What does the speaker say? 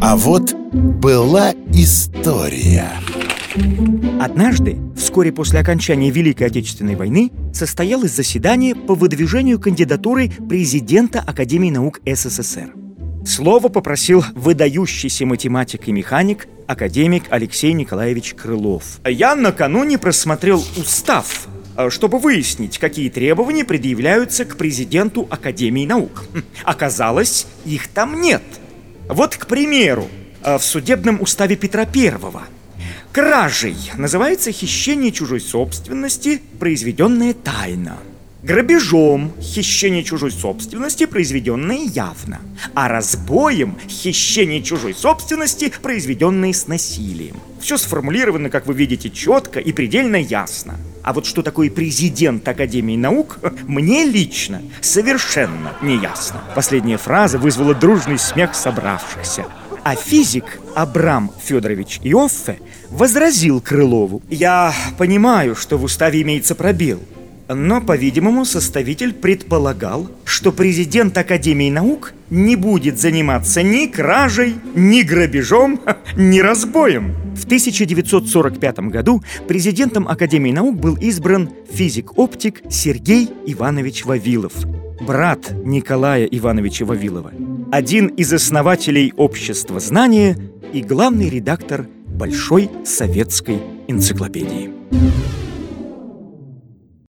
А вот была история. Однажды, вскоре после окончания Великой Отечественной войны, состоялось заседание по выдвижению кандидатуры президента Академии наук СССР. Слово попросил выдающийся математик и механик, академик Алексей Николаевич Крылов. Я накануне просмотрел устав, э, чтобы выяснить, какие требования предъявляются к президенту Академии наук. Хм, оказалось, их там нет. Вот, к примеру, э, в судебном уставе Петра Первого – Кражей называется хищение чужой собственности, произведенное тайно. Грабежом – хищение чужой собственности, произведенное явно. А разбоем – хищение чужой собственности, произведенное с насилием. Все сформулировано, как вы видите, четко и предельно ясно. А вот что такое президент Академии наук, мне лично совершенно не ясно. Последняя фраза вызвала дружный смех собравшихся. А физик Абрам Федорович Иоффе возразил Крылову. «Я понимаю, что в уставе имеется пробел, но, по-видимому, составитель предполагал, что президент Академии наук не будет заниматься ни кражей, ни грабежом, ни разбоем. В 1945 году президентом Академии наук был избран физик-оптик Сергей Иванович Вавилов, брат Николая Ивановича Вавилова, один из основателей общества знания и главный редактор Большой советской энциклопедии.